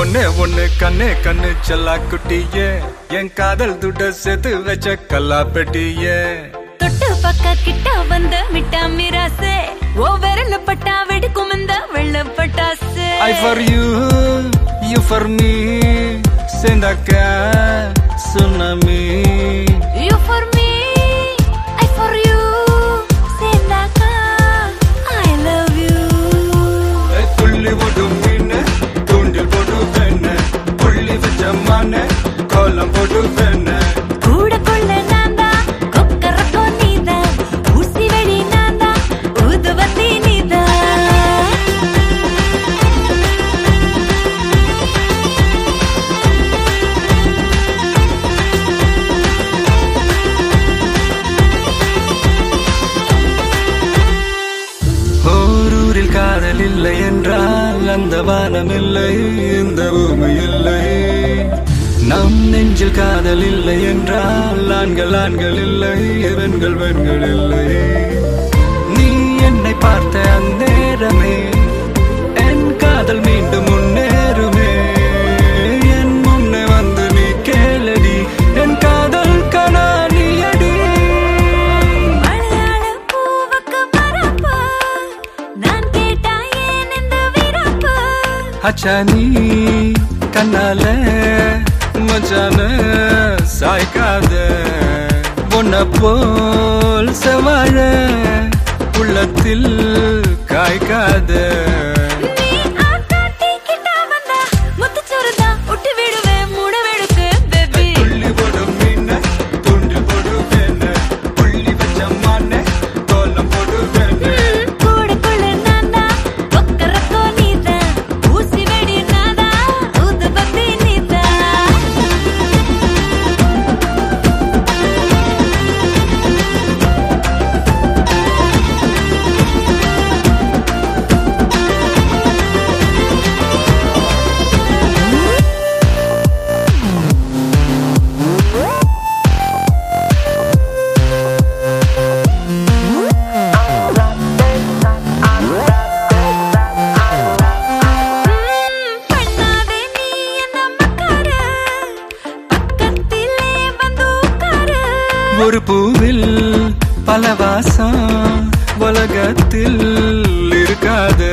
ஒண்ணே ஒண்ணு கண்ணே கண்ணு செல்லா குட்டியே. என் காதல் துட்ட சேர்த்து வச்ச கல்லா பெட்டியே. தொட்டு பக்க கிட்ட வந்த மிட்டா மிராசே. ஓ விரல பட்டா வெடிக்கும் இந்த வெள்ள பட்டாசு. I for you you for me சேர்ந்தாக்க tsunami you for me நான்தா ஊதுவத்தி நீதா ஓரூரில் காதல் இல்லை என்றால் அந்த வானம் இல்லை இந்த பூமி இல்லை. நம் நெஞ்சில் காதல் இல்லை என்றால் ஆண்கள் ஆண்கள் இல்லை பெண்கள் பெண்கள் இல்லை. நீ என்னை பார்த்த அந்நேரமே என் காதல் மீண்டும் முன்னேறுமே. என் முன்னே வந்து நீ கேளடி என் காதல் இந்த விரப்பு? அச்சா நீ கண்ணால போல் செவாழ ஒரு பூவில் பல வாசம் உலகத்தில் இருக்காது.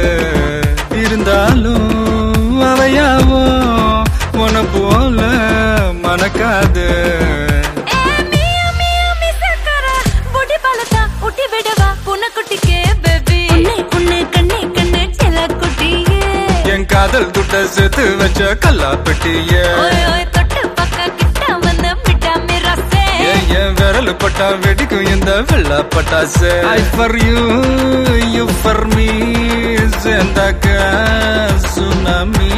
இருந்தாலும் அவையாவோ உன போல மணக்காது. காதல் துட்ட சேர்த்து வச்ச கல்லா பெட்டிய என் விரல் பட்டா வெடிக்கும் இந்த வெள்ள பட்டாசு. I for you you for me சேர்ந்தாக்க tsunami